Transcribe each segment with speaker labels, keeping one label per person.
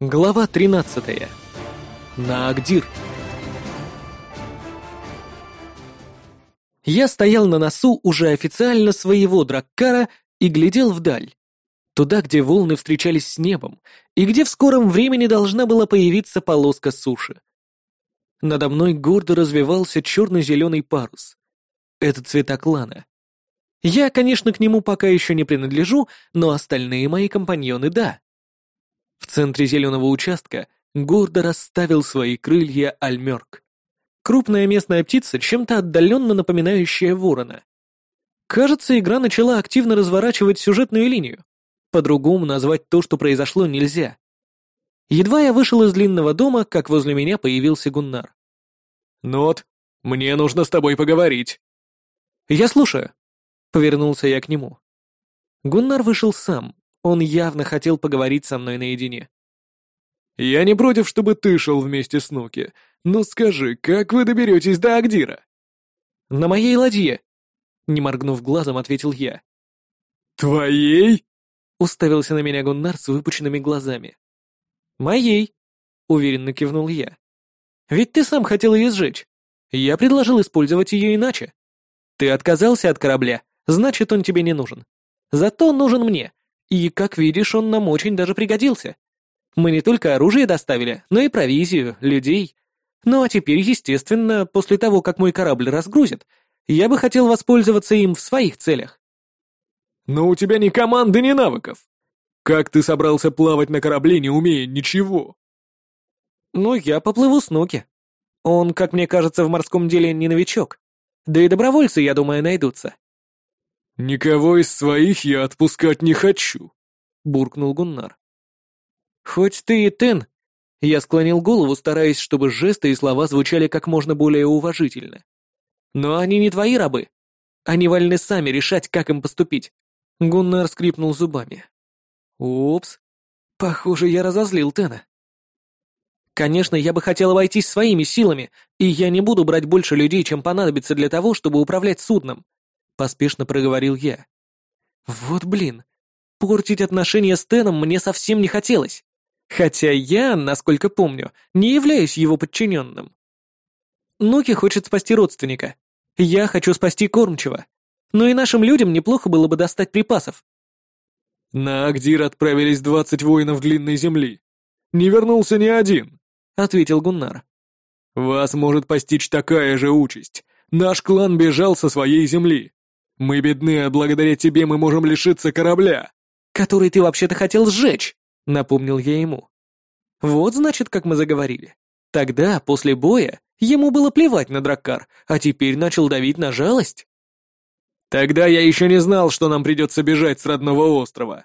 Speaker 1: Глава 13. Нагдир. Я стоял на носу уже официально своего драккара и глядел вдаль. Туда, где волны встречались с небом, и где в скором времени должна была появиться полоска суши. Надо мной гордо развивался черно-зеленый парус. Это цвета клана. Я, конечно, к нему пока еще не принадлежу, но остальные мои компаньоны — да. В центре зеленого участка гордо расставил свои крылья альмерк. Крупная местная птица, чем-то отдаленно напоминающая ворона. Кажется, игра начала активно разворачивать сюжетную линию. По-другому назвать то, что произошло, нельзя. Едва я вышел из длинного дома, как возле меня появился Гуннар.
Speaker 2: «Нот, мне нужно с тобой поговорить».
Speaker 1: «Я слушаю», — повернулся я к нему. Гуннар вышел сам, он явно хотел поговорить со мной наедине.
Speaker 2: «Я не против, чтобы ты шел вместе с Нуки, но скажи, как вы доберетесь до Агдира?»
Speaker 1: «На моей ладье», — не моргнув глазом, ответил я.
Speaker 2: «Твоей?»
Speaker 1: — уставился на меня Гуннар с выпученными глазами. «Моей», — уверенно кивнул я. «Ведь ты сам хотел ее сжечь. Я предложил использовать ее иначе. Ты отказался от корабля, значит, он тебе не нужен. Зато нужен мне, и, как видишь, он нам очень даже пригодился. Мы не только оружие доставили, но и провизию, людей. Ну а теперь, естественно, после того, как мой корабль разгрузят, я бы хотел воспользоваться им в своих целях.
Speaker 2: Но у тебя ни команды, ни навыков. Как ты собрался плавать на корабле, не умея ничего?
Speaker 1: Ну, я поплыву с Нуки. Он, как мне кажется, в морском деле не новичок. Да и добровольцы, я думаю, найдутся.
Speaker 2: «Никого из своих я отпускать не хочу», — буркнул Гуннар.
Speaker 1: «Хоть ты и Тен...» Я склонил голову, стараясь, чтобы жесты и слова звучали как можно более уважительно. «Но они не твои рабы. Они вольны сами решать, как им поступить». Гуннар скрипнул зубами. «Упс. Похоже, я разозлил Тена». «Конечно, я бы хотел обойтись своими силами, и я не буду брать больше людей, чем понадобится для того, чтобы управлять судном поспешно проговорил я. Вот блин, портить отношения с Теном мне совсем не хотелось. Хотя я, насколько помню, не являюсь его подчиненным. Нуки хочет спасти родственника. Я хочу спасти кормчего. Но и нашим людям неплохо было бы достать припасов.
Speaker 2: На Агдир отправились двадцать воинов длинной земли. Не вернулся ни один, ответил Гуннар. Вас может постичь такая же участь. Наш клан бежал со своей земли. Мы бедны, а благодаря тебе мы можем лишиться корабля.
Speaker 1: Который ты вообще-то хотел сжечь, напомнил я ему. Вот значит, как мы заговорили. Тогда, после боя, ему было плевать на Драккар, а теперь начал давить на жалость.
Speaker 2: Тогда я еще не знал, что нам придется бежать с родного острова.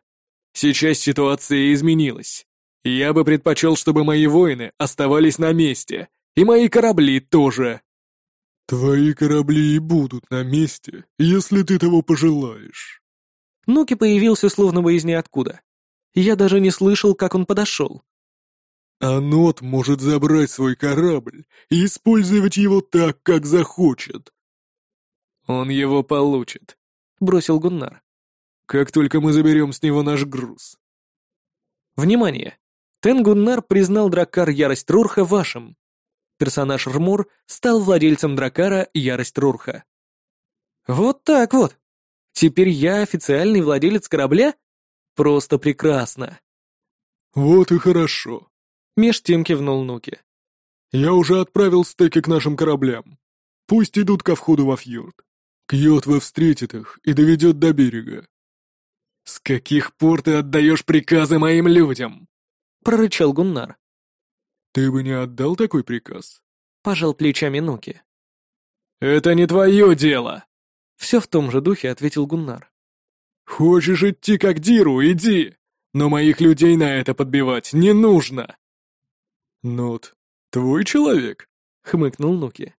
Speaker 2: Сейчас ситуация изменилась. Я бы предпочел, чтобы мои воины оставались на месте, и мои корабли тоже. «Твои корабли и будут на месте, если ты того пожелаешь».
Speaker 1: Нуки появился словно бы из ниоткуда. Я даже не слышал, как он подошел.
Speaker 2: «Анот может забрать свой корабль и использовать его так, как захочет». «Он его получит», — бросил Гуннар. «Как только мы заберем с него наш груз».
Speaker 1: «Внимание! Тенгуннар признал Драккар Ярость Рурха вашим персонаж Рмур стал владельцем Дракара Ярость Рурха. Вот так вот. Теперь я официальный владелец корабля? Просто прекрасно.
Speaker 2: Вот и хорошо.
Speaker 1: Меж тем кивнул Нуки.
Speaker 2: Я уже отправил стеки к нашим кораблям. Пусть идут ко входу во фьорд. Кьотва встретит их и доведет до берега. «С каких пор ты отдаешь приказы моим людям?» — прорычал Гуннар. «Ты бы не отдал такой приказ?»
Speaker 1: — пожал плечами Нуки.
Speaker 2: «Это не твое дело!»
Speaker 1: — все в том же духе ответил Гуннар.
Speaker 2: «Хочешь идти как Диру, иди! Но моих людей на это подбивать не нужно!» «Нот, твой человек?» — хмыкнул Нуки.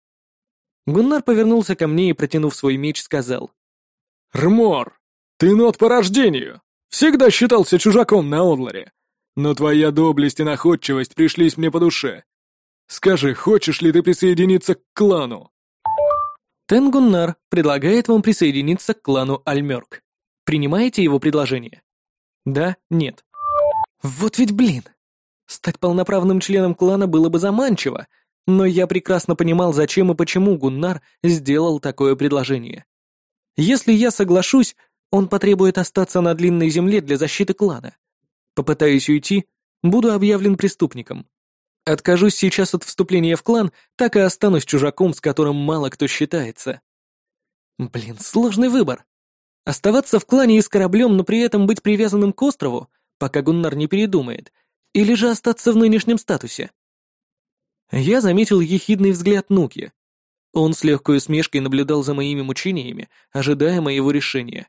Speaker 1: Гуннар повернулся ко мне и, протянув свой меч, сказал.
Speaker 2: «Рмор, ты нот по рождению! Всегда считался чужаком на Одларе но твоя доблесть и находчивость пришлись мне по душе. Скажи, хочешь ли ты присоединиться к клану?»
Speaker 1: Тенгуннар предлагает вам присоединиться к клану Альмерк. Принимаете его предложение? Да, нет. Вот ведь блин. Стать полноправным членом клана было бы заманчиво, но я прекрасно понимал, зачем и почему Гуннар сделал такое предложение. Если я соглашусь, он потребует остаться на длинной земле для защиты клана. Попытаюсь уйти, буду объявлен преступником. Откажусь сейчас от вступления в клан, так и останусь чужаком, с которым мало кто считается. Блин, сложный выбор. Оставаться в клане и с кораблем, но при этом быть привязанным к острову, пока Гуннар не передумает, или же остаться в нынешнем статусе? Я заметил ехидный взгляд Нуки. Он с легкой усмешкой наблюдал за моими мучениями, ожидая моего решения.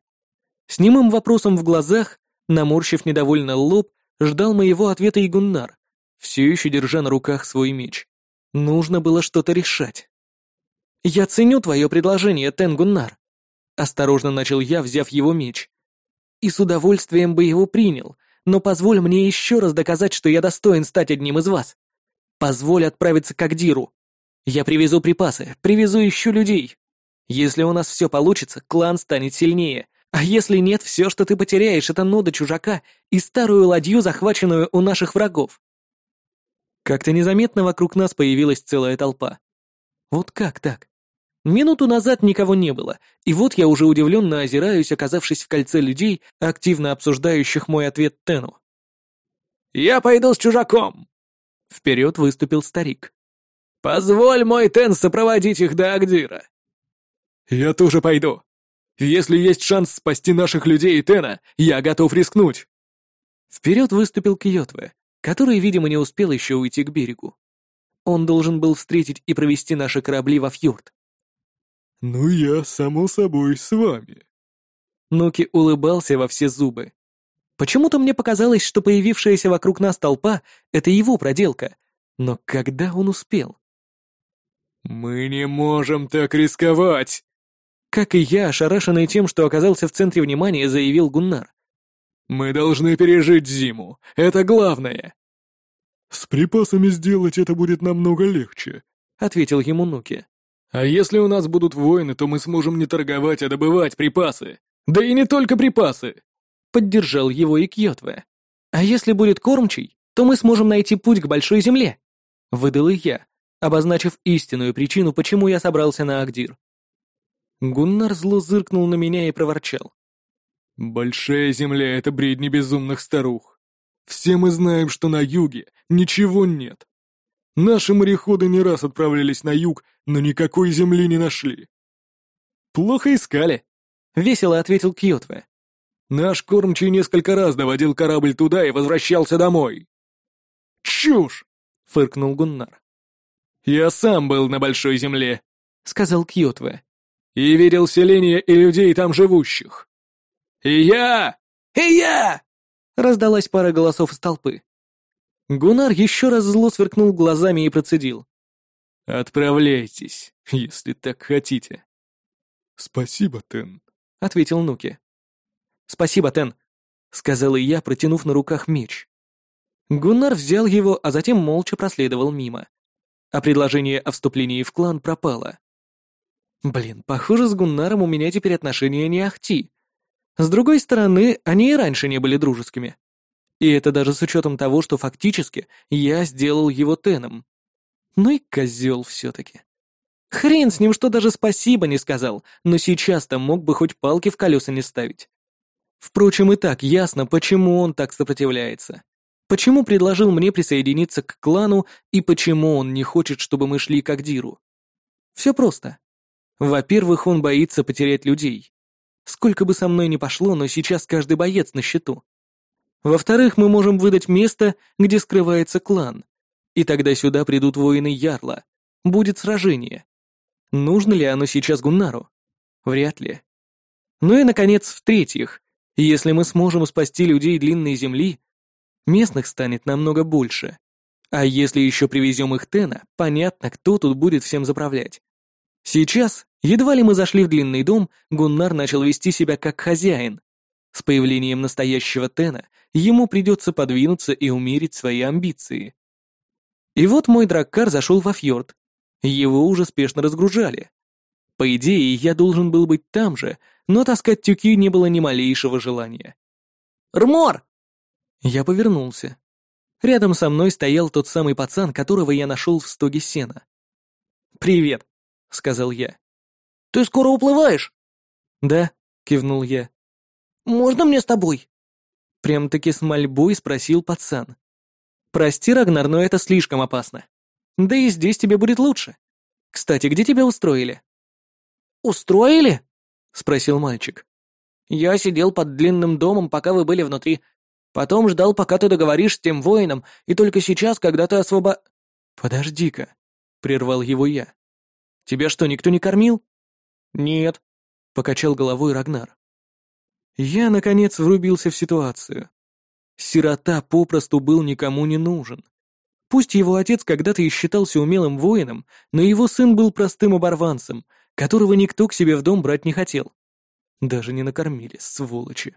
Speaker 1: С немым вопросом в глазах, наморщив недовольно лоб, ждал моего ответа и Гуннар, все еще держа на руках свой меч. Нужно было что-то решать. «Я ценю твое предложение, Тен Гуннар», — осторожно начал я, взяв его меч. «И с удовольствием бы его принял, но позволь мне еще раз доказать, что я достоин стать одним из вас. Позволь отправиться к Агдиру. Я привезу припасы, привезу еще людей. Если у нас все получится, клан станет сильнее. А если нет, все, что ты потеряешь, это нода чужака и старую ладью, захваченную у наших врагов. Как-то незаметно вокруг нас появилась целая толпа. Вот как так? Минуту назад никого не было, и вот я уже удивленно озираюсь, оказавшись в кольце людей, активно обсуждающих мой ответ Тену.
Speaker 2: «Я пойду с чужаком!»
Speaker 1: Вперед выступил старик.
Speaker 2: «Позволь, мой Тен, сопроводить их до Агдира!» «Я тоже пойду. Если есть шанс спасти наших людей и Тена, я готов рискнуть!»
Speaker 1: Вперед выступил Кьотве, который, видимо, не успел еще уйти к берегу. Он должен был встретить и провести наши корабли во фьорд.
Speaker 3: «Ну, я, само собой, с вами».
Speaker 1: Нуки улыбался во все зубы. Почему-то мне показалось, что появившаяся вокруг нас толпа — это его проделка. Но когда он успел?
Speaker 2: «Мы не можем так рисковать!»
Speaker 1: Как и я, ошарашенный тем, что оказался в центре внимания, заявил Гуннар.
Speaker 2: «Мы должны пережить зиму. Это главное!»
Speaker 3: «С припасами сделать это будет намного легче», —
Speaker 1: ответил ему Нуки.
Speaker 2: «А если у нас будут войны, то мы сможем не торговать, а добывать припасы. Да и не только припасы!»
Speaker 1: Поддержал его и Кьотве. «А если будет кормчий, то мы сможем найти путь к Большой Земле», — выдал и я, обозначив истинную причину, почему я собрался на Агдир. Гуннар зло зыркнул на меня и проворчал.
Speaker 3: «Большая земля — это бредни безумных старух. Все мы знаем, что на юге ничего нет. Наши мореходы не раз отправлялись на юг, но никакой земли не нашли».
Speaker 1: «Плохо искали», — весело ответил Кьотве.
Speaker 2: «Наш кормчий несколько раз доводил корабль туда и возвращался домой».
Speaker 1: «Чушь!» — фыркнул Гуннар.
Speaker 2: «Я сам был на Большой Земле», — сказал Кьотве. «И видел селения и людей там живущих». «И я! И я!» — раздалась пара голосов из толпы.
Speaker 1: Гуннар еще раз зло сверкнул глазами и процедил.
Speaker 2: «Отправляйтесь, если так хотите».
Speaker 3: «Спасибо, Тен», —
Speaker 1: ответил Нуки. «Спасибо, Тен», — сказал и я, протянув на руках меч. Гуннар взял его, а затем молча проследовал мимо а предложение о вступлении в клан пропало. Блин, похоже, с Гуннаром у меня теперь отношения не ахти. С другой стороны, они и раньше не были дружескими. И это даже с учетом того, что фактически я сделал его теном. Ну и козел все-таки. Хрен с ним, что даже спасибо не сказал, но сейчас-то мог бы хоть палки в колеса не ставить. Впрочем, и так ясно, почему он так сопротивляется. Почему предложил мне присоединиться к клану и почему он не хочет, чтобы мы шли к Агдиру? Все просто. Во-первых, он боится потерять людей. Сколько бы со мной ни пошло, но сейчас каждый боец на счету. Во-вторых, мы можем выдать место, где скрывается клан. И тогда сюда придут воины Ярла. Будет сражение. Нужно ли оно сейчас Гуннару? Вряд ли. Ну и, наконец, в-третьих, если мы сможем спасти людей длинной земли, Местных станет намного больше. А если еще привезем их Тена, понятно, кто тут будет всем заправлять. Сейчас, едва ли мы зашли в длинный дом, Гуннар начал вести себя как хозяин. С появлением настоящего Тена ему придется подвинуться и умерить свои амбиции. И вот мой драккар зашел во фьорд. Его уже спешно разгружали. По идее, я должен был быть там же, но таскать тюки не было ни малейшего желания. «Рмор!» Я повернулся. Рядом со мной стоял тот самый пацан, которого я нашел в стоге сена. «Привет», — сказал я.
Speaker 4: «Ты скоро уплываешь?»
Speaker 1: «Да», — кивнул я.
Speaker 4: «Можно мне с тобой?»
Speaker 1: Прям-таки с мольбой спросил пацан. «Прости, Рагнар, но это слишком опасно. Да и здесь тебе будет лучше. Кстати, где тебя устроили?»
Speaker 4: «Устроили?»
Speaker 1: — спросил мальчик.
Speaker 4: «Я сидел под длинным домом, пока вы были внутри. Потом ждал, пока ты договоришь с тем воином, и только сейчас, когда ты освобо...»
Speaker 1: «Подожди-ка», — прервал его я. «Тебя что, никто не кормил?»
Speaker 4: «Нет», —
Speaker 1: покачал головой Рагнар. Я, наконец, врубился в ситуацию. Сирота попросту был никому не нужен. Пусть его отец когда-то и считался умелым воином, но его сын был простым оборванцем, которого никто к себе в дом брать не хотел. Даже не накормили, сволочи.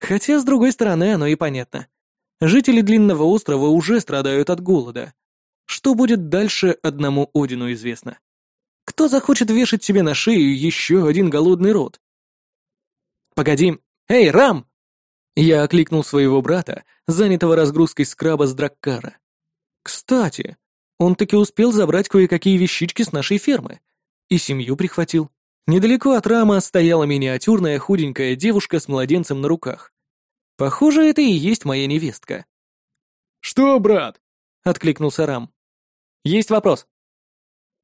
Speaker 1: Хотя, с другой стороны, оно и понятно. Жители Длинного острова уже страдают от голода. Что будет дальше, одному Одину известно. Кто захочет вешать себе на шею еще один голодный род? «Погоди! Эй, Рам!» Я окликнул своего брата, занятого разгрузкой скраба с Драккара. «Кстати, он таки успел забрать кое-какие вещички с нашей фермы. И семью прихватил. Недалеко от Рама стояла миниатюрная худенькая девушка с младенцем на руках. Похоже, это и есть моя невестка».
Speaker 3: «Что, брат?»
Speaker 1: — откликнулся Рам. «Есть вопрос».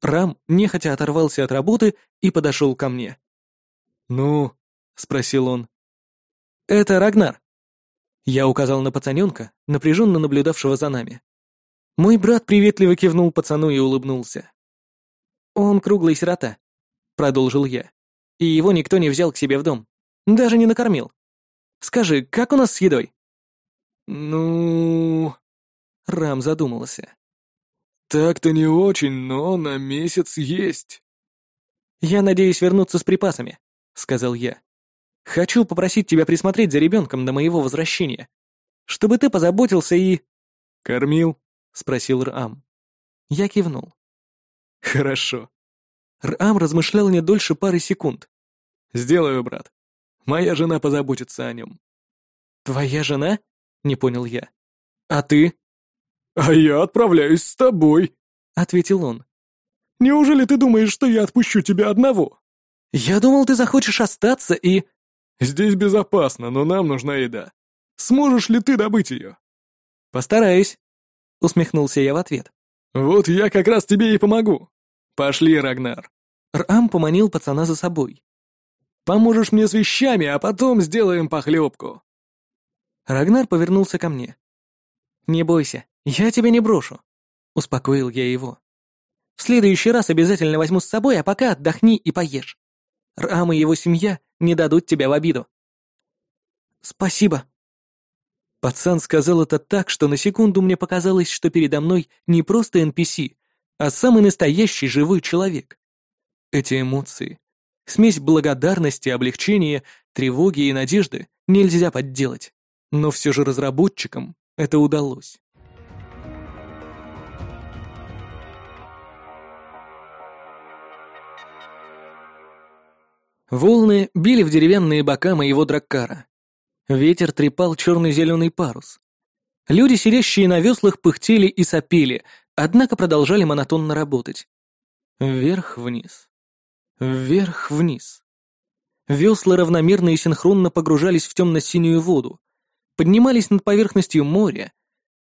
Speaker 1: Рам нехотя оторвался от работы и подошел ко мне.
Speaker 3: «Ну?»
Speaker 1: — спросил он. «Это Рагнар». Я указал на пацаненка, напряженно наблюдавшего за нами. Мой брат приветливо кивнул пацану и улыбнулся. «Он круглый сирота», — продолжил я. «И его никто не взял к себе в дом. Даже не накормил. Скажи, как у нас с едой?»
Speaker 3: «Ну...»
Speaker 1: Рам задумался.
Speaker 3: «Так-то не очень, но на месяц есть».
Speaker 1: «Я надеюсь вернуться с припасами», — сказал я. Хочу попросить тебя присмотреть за ребенком до моего возвращения. Чтобы ты позаботился и...»
Speaker 3: «Кормил?»
Speaker 1: — спросил Рам. Я кивнул.
Speaker 3: «Хорошо».
Speaker 1: Рам размышлял не дольше пары секунд.
Speaker 3: «Сделаю, брат. Моя жена позаботится о нем».
Speaker 1: «Твоя жена?» — не понял я. «А ты?»
Speaker 3: «А я отправляюсь с тобой», —
Speaker 1: ответил он.
Speaker 3: «Неужели ты думаешь, что я отпущу тебя одного?»
Speaker 1: «Я думал, ты захочешь остаться и...»
Speaker 3: «Здесь безопасно, но нам нужна еда. Сможешь ли ты добыть ее?»
Speaker 1: «Постараюсь», — усмехнулся я в ответ.
Speaker 3: «Вот я как раз тебе и помогу. Пошли, Рагнар».
Speaker 1: Рам поманил пацана за собой.
Speaker 3: «Поможешь мне с вещами, а потом сделаем похлебку».
Speaker 1: Рагнар повернулся ко мне. «Не бойся, я тебя не брошу», — успокоил я его. «В следующий раз обязательно возьму с собой, а пока отдохни и поешь. Рам и его семья не дадут тебя в обиду». «Спасибо». Пацан сказал это так, что на секунду мне показалось, что передо мной не просто NPC, а самый настоящий живой человек. Эти эмоции, смесь благодарности, облегчения, тревоги и надежды нельзя подделать. Но все же разработчикам это удалось. Волны били в деревянные бока моего драккара. Ветер трепал черный-зеленый парус. Люди, сидящие на веслах, пыхтели и сопели, однако продолжали монотонно работать. Вверх-вниз. Вверх-вниз. Весла равномерно и синхронно погружались в темно-синюю воду, поднимались над поверхностью моря,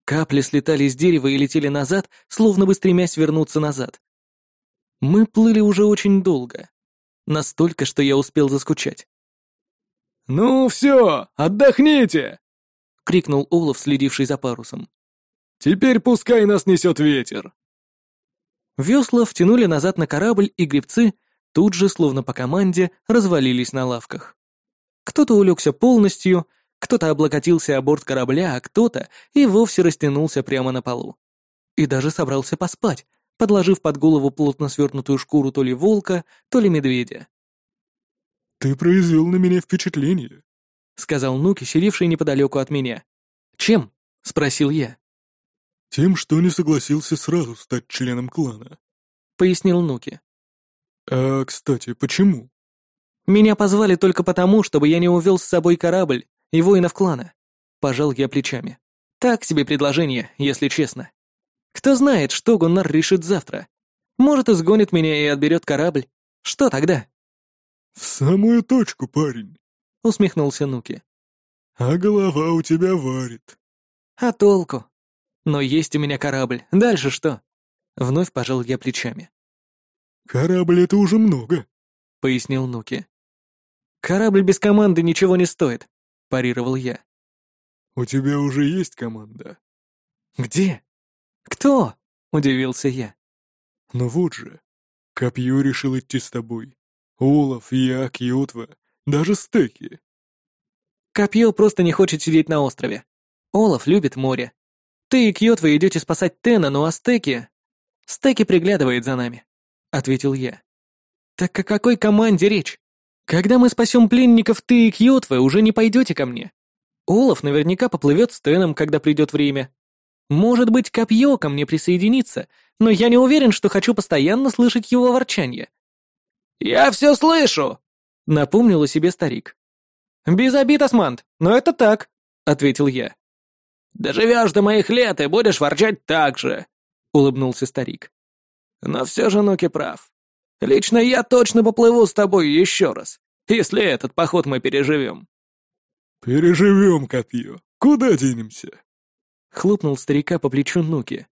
Speaker 1: капли слетали с дерева и летели назад, словно бы стремясь вернуться назад. Мы плыли уже очень долго. Настолько, что я успел заскучать.
Speaker 3: «Ну все, отдохните!» — крикнул
Speaker 1: Олаф, следивший за парусом.
Speaker 3: «Теперь пускай нас несет ветер!»
Speaker 1: Весла втянули назад на корабль, и гребцы тут же, словно по команде, развалились на лавках. Кто-то улегся полностью, кто-то облокотился о борт корабля, а кто-то и вовсе растянулся прямо на полу. И даже собрался поспать, подложив под голову плотно свернутую шкуру то ли волка, то ли медведя.
Speaker 3: «Ты произвел на меня впечатление», —
Speaker 1: сказал Нуки, сидевший неподалеку от меня. «Чем?» — спросил я.
Speaker 3: «Тем, что не согласился сразу стать членом клана», —
Speaker 1: пояснил Нуки.
Speaker 3: «А, кстати, почему?»
Speaker 1: «Меня позвали только потому, чтобы я не увел с собой корабль и воинов клана», — пожал я плечами. Так себе предложение, если честно. Кто знает, что Гуннар решит завтра. Может, изгонит меня и отберет корабль. Что тогда?
Speaker 3: «В самую точку, парень», —
Speaker 1: усмехнулся Нуки.
Speaker 3: «А голова у тебя варит».
Speaker 1: «А толку? Но есть у меня корабль. Дальше что?» Вновь пожал я плечами.
Speaker 3: «Корабль — это уже много», —
Speaker 1: пояснил Нуки. «Корабль без команды ничего не стоит», — парировал я.
Speaker 3: «У тебя уже есть команда?»
Speaker 1: «Где? Кто?» — удивился я.
Speaker 3: «Ну вот же. Копье решил идти с тобой. Олаф, я, Кьютва, даже стеки».
Speaker 1: «Копье просто не хочет сидеть на острове. Олаф любит море. Ты и Кьютва идете спасать Тена, ну а стеки... Стеки приглядывает за нами», — ответил я. «Так о какой команде речь? Когда мы спасем пленников, ты и Кьютва уже не пойдете ко мне. Олаф наверняка поплывет с Теном, когда придет время. Может быть, копье ко мне присоединится, но я не уверен, что хочу постоянно слышать его ворчание. «Я все слышу!» — напомнил о себе старик. «Без обид, Османт, но это так», — ответил я. «Доживешь до моих лет и будешь ворчать так же», — улыбнулся старик. «Но все же Нуки прав. Лично я точно поплыву с тобой еще раз, если этот поход мы переживем».
Speaker 3: «Переживем, копье. Куда денемся?»
Speaker 1: Хлопнул старика по плечу Нуки.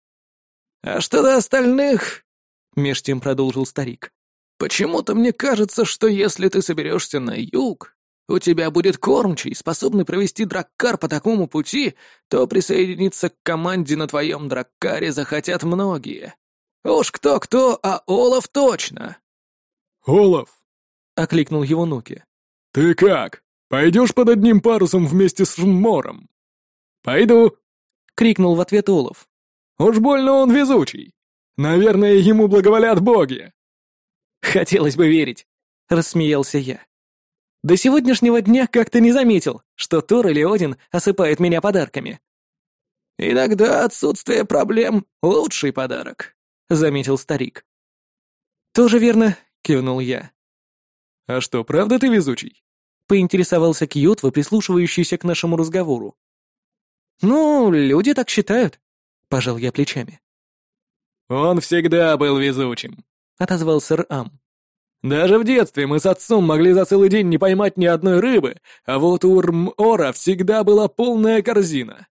Speaker 2: «А что до остальных?» — меж тем продолжил старик. «Почему-то мне кажется, что если ты соберешься на юг, у тебя будет кормчий, способный провести драккар по такому пути, то присоединиться к команде на твоем драккаре захотят многие. Уж кто-кто, а Олаф точно!»
Speaker 3: «Олаф!»
Speaker 1: — окликнул его Нуки.
Speaker 3: «Ты как? Пойдешь под одним парусом вместе с Мором?»
Speaker 2: «Пойду!»
Speaker 1: — крикнул в ответ Олаф.
Speaker 2: «Уж больно он везучий! Наверное, ему благоволят боги!»
Speaker 1: «Хотелось бы верить!» — рассмеялся я. «До сегодняшнего дня как-то не заметил, что Тор или Один осыпает меня подарками».
Speaker 2: «Иногда отсутствие проблем — лучший подарок», — заметил старик.
Speaker 1: «Тоже верно», — кивнул я.
Speaker 2: «А что, правда ты везучий?»
Speaker 1: — поинтересовался Кьютва, прислушивающийся к нашему разговору. «Ну, люди так считают», — пожал я плечами.
Speaker 2: «Он всегда был везучим», — отозвался Рам. «Даже в детстве мы с отцом могли за целый день не поймать ни одной рыбы, а вот у Рм-Ора всегда была полная корзина».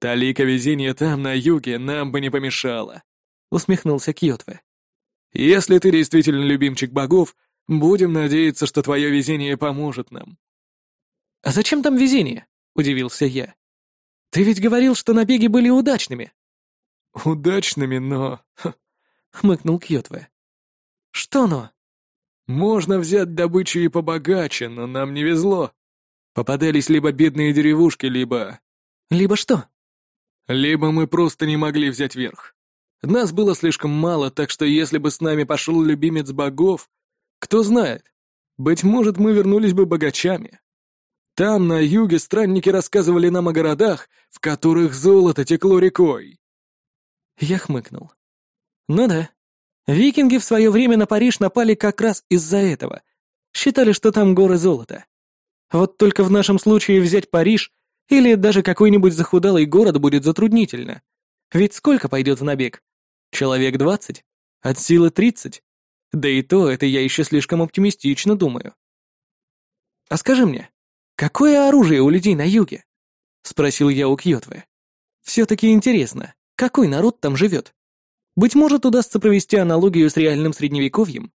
Speaker 2: «Талика везения там, на юге, нам бы не помешало», — усмехнулся Кьотве. «Если ты действительно любимчик богов, будем надеяться, что твое везение поможет нам».
Speaker 1: «А зачем там везение?» — удивился я. «Ты ведь говорил, что набеги были удачными».
Speaker 2: «Удачными, но...»
Speaker 1: — хмыкнул Кьотве. «Что но?»
Speaker 2: «Можно взять добычу и побогаче, но нам не везло. Попадались либо бедные деревушки, либо...»
Speaker 1: «Либо что?»
Speaker 2: «Либо мы просто не могли взять верх. Нас было слишком мало, так что если бы с нами пошел любимец богов, кто знает, быть может, мы вернулись бы богачами». Там, на юге, странники рассказывали нам о городах, в которых золото текло рекой.
Speaker 1: Я хмыкнул. Ну да. Викинги в свое время на Париж напали как раз из-за этого. Считали, что там горы золота. Вот только в нашем случае взять Париж или даже какой-нибудь захудалый город будет затруднительно. Ведь сколько пойдет в набег? Человек двадцать? От силы тридцать? Да и то, это я еще слишком оптимистично думаю. А скажи мне, «Какое оружие у людей на юге?» — спросил я у Кьотвы. «Все-таки интересно, какой народ там живет? Быть может, удастся провести аналогию с реальным средневековьем?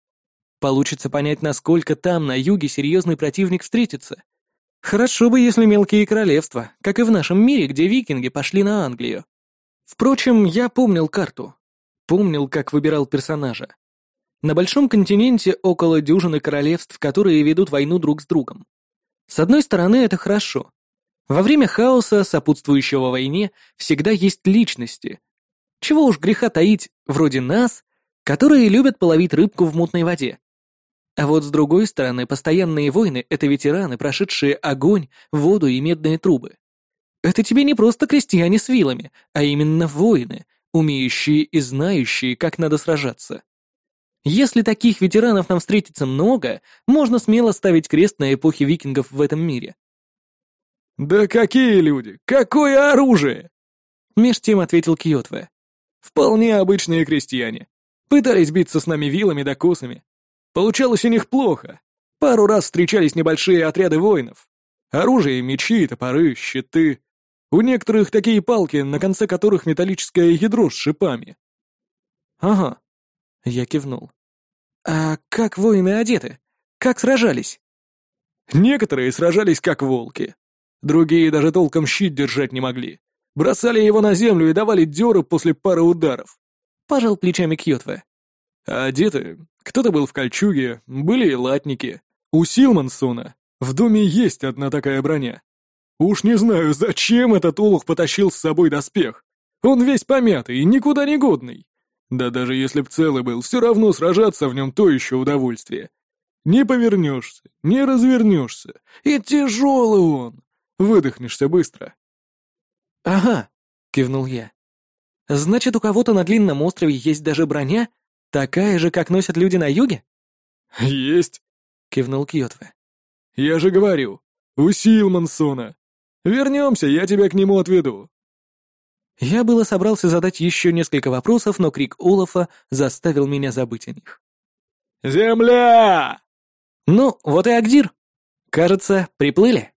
Speaker 1: Получится понять, насколько там, на юге, серьезный противник встретится. Хорошо бы, если мелкие королевства, как и в нашем мире, где викинги пошли на Англию. Впрочем, я помнил карту. Помнил, как выбирал персонажа. На большом континенте около дюжины королевств, которые ведут войну друг с другом. С одной стороны, это хорошо. Во время хаоса, сопутствующего войне, всегда есть личности. Чего уж греха таить, вроде нас, которые любят половить рыбку в мутной воде. А вот с другой стороны, постоянные войны — это ветераны, прошедшие огонь, воду и медные трубы. Это тебе не просто крестьяне с вилами, а именно воины, умеющие и знающие, как надо сражаться. Если таких ветеранов нам встретится много, можно смело ставить крест на эпохе викингов в этом мире.
Speaker 2: «Да какие люди? Какое оружие?»
Speaker 1: Меж тем ответил Кьотве.
Speaker 2: «Вполне обычные крестьяне. Пытались биться с нами вилами да косами. Получалось у них плохо. Пару раз встречались небольшие отряды воинов. Оружие, мечи, топоры, щиты. У некоторых такие палки, на конце которых металлическое ядро с шипами.
Speaker 1: «Ага», — я кивнул. «А как воины одеты? Как сражались?»
Speaker 2: Некоторые сражались как волки. Другие даже толком щит держать не могли. Бросали его на землю и давали дёры после пары ударов.
Speaker 1: Пожал плечами Кьотве.
Speaker 2: А одеты, кто-то был в кольчуге, были и латники. У Силмансона в доме есть одна такая броня. Уж не знаю, зачем этот олух потащил с собой доспех. Он весь помятый и никуда не годный. Да даже если б целый был, все равно сражаться в нем то еще удовольствие. Не повернешься, не развернешься. И тяжелый он. Выдохнешься быстро.
Speaker 1: «Ага», — кивнул я. «Значит, у кого-то на длинном острове есть даже броня, такая же, как носят люди на юге?»
Speaker 2: «Есть», —
Speaker 1: кивнул Кьотве.
Speaker 2: «Я же говорю, у Силмансона. Вернемся, я тебя к нему отведу».
Speaker 1: Я было собрался задать еще несколько вопросов, но крик Олафа заставил меня забыть о них.
Speaker 2: «Земля!»
Speaker 1: «Ну, вот и Агдир. Кажется, приплыли».